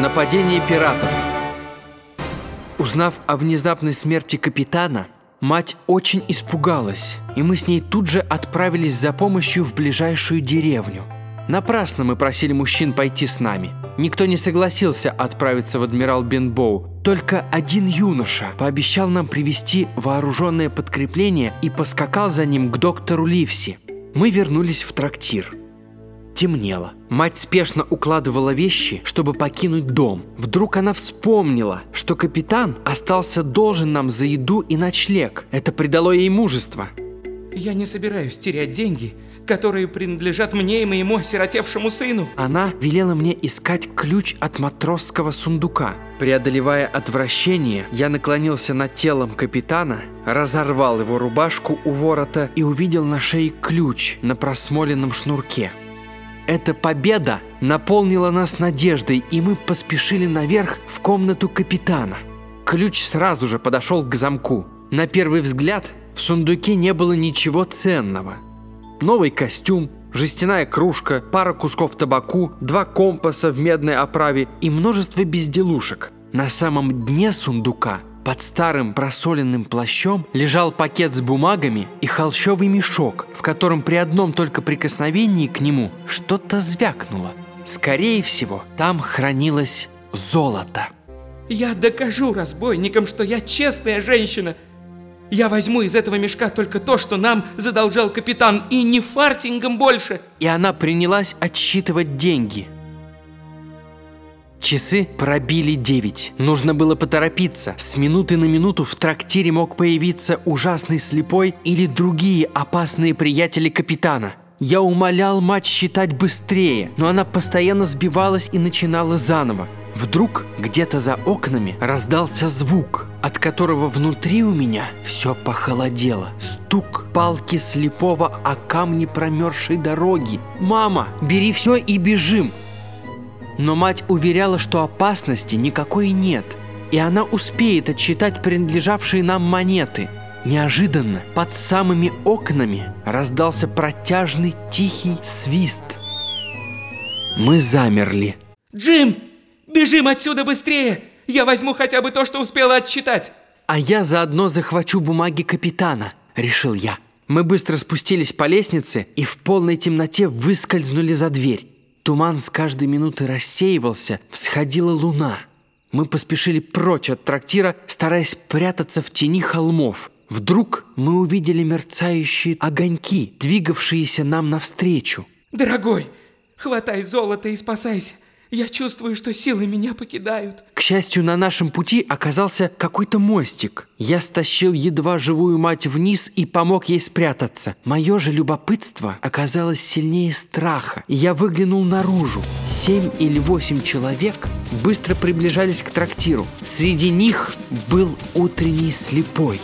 Нападение пиратов. Узнав о внезапной смерти капитана, мать очень испугалась, и мы с ней тут же отправились за помощью в ближайшую деревню. Напрасно мы просили мужчин пойти с нами. Никто не согласился отправиться в Адмирал Бенбоу. Только один юноша пообещал нам привести вооруженное подкрепление и поскакал за ним к доктору Ливси. Мы вернулись в трактир. Темнело. Мать спешно укладывала вещи, чтобы покинуть дом. Вдруг она вспомнила, что капитан остался должен нам за еду и ночлег. Это придало ей мужество. Я не собираюсь терять деньги, которые принадлежат мне и моему осиротевшему сыну. Она велела мне искать ключ от матросского сундука. Преодолевая отвращение, я наклонился над телом капитана, разорвал его рубашку у ворота и увидел на шее ключ на просмоленном шнурке. Эта победа наполнила нас надеждой, и мы поспешили наверх в комнату капитана. Ключ сразу же подошел к замку. На первый взгляд в сундуке не было ничего ценного. Новый костюм, жестяная кружка, пара кусков табаку, два компаса в медной оправе и множество безделушек. На самом дне сундука под старым просоленным плащом лежал пакет с бумагами и холщовый мешок, в котором при одном только прикосновении к нему что-то звякнуло. Скорее всего, там хранилось золото. Я докажу разбойникам, что я честная женщина. Я возьму из этого мешка только то, что нам задолжал капитан, и не фартингом больше. И она принялась отсчитывать деньги – Часы пробили девять. Нужно было поторопиться. С минуты на минуту в трактире мог появиться ужасный слепой или другие опасные приятели капитана. Я умолял мать считать быстрее, но она постоянно сбивалась и начинала заново. Вдруг где-то за окнами раздался звук, от которого внутри у меня все похолодело. Стук палки слепого о камни промерзшей дороги. «Мама, бери все и бежим!» Но мать уверяла, что опасности никакой нет, и она успеет отсчитать принадлежавшие нам монеты. Неожиданно под самыми окнами раздался протяжный тихий свист. Мы замерли. Джим, бежим отсюда быстрее! Я возьму хотя бы то, что успела отчитать. А я заодно захвачу бумаги капитана, решил я. Мы быстро спустились по лестнице и в полной темноте выскользнули за дверь. Туман с каждой минуты рассеивался, всходила луна. Мы поспешили прочь от трактира, стараясь прятаться в тени холмов. Вдруг мы увидели мерцающие огоньки, двигавшиеся нам навстречу. Дорогой, хватай золото и спасайся. Я чувствую, что силы меня покидают. К счастью, на нашем пути оказался какой-то мостик. Я стащил едва живую мать вниз и помог ей спрятаться. Мое же любопытство оказалось сильнее страха, и я выглянул наружу. Семь или восемь человек быстро приближались к трактиру. Среди них был утренний слепой.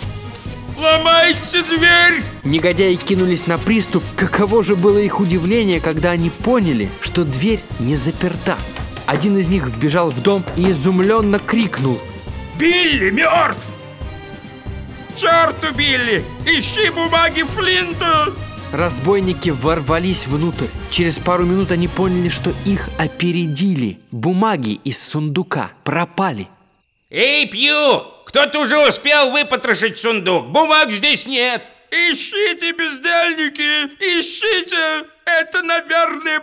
Ломайте дверь! Негодяи кинулись на приступ. Каково же было их удивление, когда они поняли, что дверь не заперта. Один из них вбежал в дом и изумленно крикнул. Билли мертв! Черту, Билли! Ищи бумаги Флинта! Разбойники ворвались внутрь. Через пару минут они поняли, что их опередили. Бумаги из сундука пропали. Эй, Пью! Кто-то уже успел выпотрошить сундук. Бумаг здесь нет. Ищите, бездельники, ищите! Это, наверное,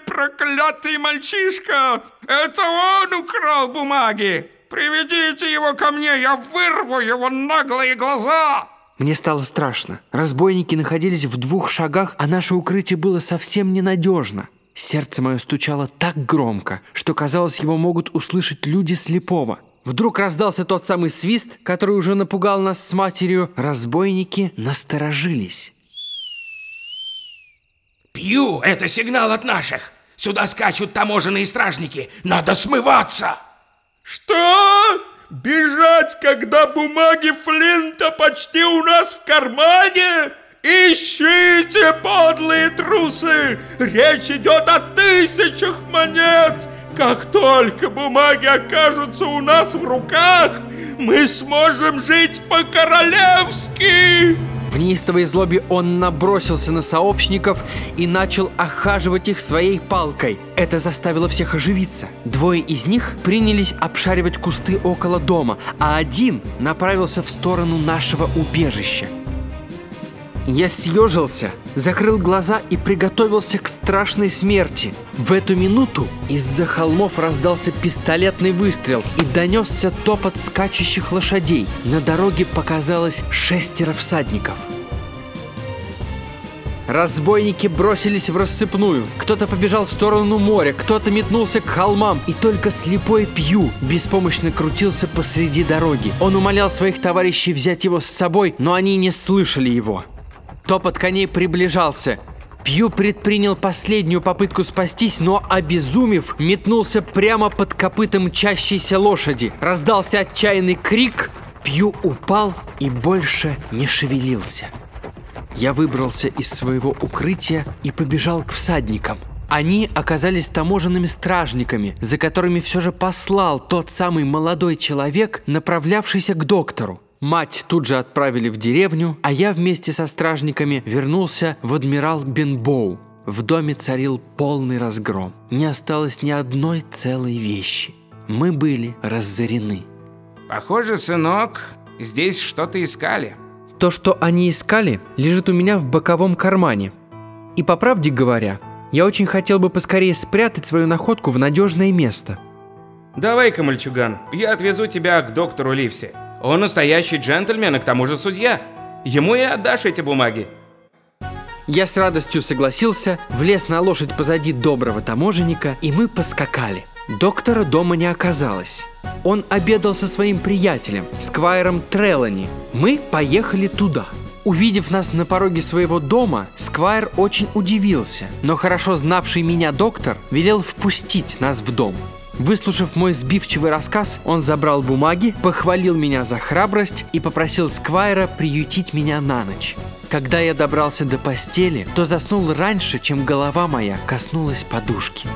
проклятый мальчишка! Это он украл бумаги! Приведите его ко мне, я вырву его наглые глаза!» Мне стало страшно. Разбойники находились в двух шагах, а наше укрытие было совсем ненадежно. Сердце мое стучало так громко, что казалось, его могут услышать люди слепого. Вдруг раздался тот самый свист, который уже напугал нас с матерью. Разбойники насторожились. Пью, это сигнал от наших. Сюда скачут таможенные стражники. Надо смываться. Что? Бежать, когда бумаги Флинта почти у нас в кармане? Ищите, подлые трусы! Речь идет о тысячах монет! Как только бумаги окажутся у нас в руках, мы сможем жить по-королевски!» В неистовой злобе он набросился на сообщников и начал охаживать их своей палкой. Это заставило всех оживиться. Двое из них принялись обшаривать кусты около дома, а один направился в сторону нашего убежища. Я съежился, закрыл глаза и приготовился к страшной смерти. В эту минуту из-за холмов раздался пистолетный выстрел и донесся топот скачущих лошадей. На дороге показалось шестеро всадников. Разбойники бросились в рассыпную. Кто-то побежал в сторону моря, кто-то метнулся к холмам, и только слепой Пью беспомощно крутился посреди дороги. Он умолял своих товарищей взять его с собой, но они не слышали его. Топот коней приближался. Пью предпринял последнюю попытку спастись, но, обезумев, метнулся прямо под копытом мчащейся лошади. Раздался отчаянный крик, Пью упал и больше не шевелился. Я выбрался из своего укрытия и побежал к всадникам. Они оказались таможенными стражниками, за которыми все же послал тот самый молодой человек, направлявшийся к доктору. Мать тут же отправили в деревню, а я вместе со стражниками вернулся в адмирал Бенбоу. В доме царил полный разгром. Не осталось ни одной целой вещи. Мы были разорены. Похоже, сынок, здесь что-то искали. То, что они искали, лежит у меня в боковом кармане. И по правде говоря, я очень хотел бы поскорее спрятать свою находку в надежное место. Давай-ка, мальчуган, я отвезу тебя к доктору Ливси. Он настоящий джентльмен и к тому же судья. Ему и отдашь эти бумаги. Я с радостью согласился, влез на лошадь позади доброго таможенника, и мы поскакали. Доктора дома не оказалось. Он обедал со своим приятелем, Сквайром Трелани. Мы поехали туда. Увидев нас на пороге своего дома, Сквайр очень удивился, но хорошо знавший меня доктор велел впустить нас в дом. Выслушав мой сбивчивый рассказ, он забрал бумаги, похвалил меня за храбрость и попросил Сквайра приютить меня на ночь. Когда я добрался до постели, то заснул раньше, чем голова моя коснулась подушки.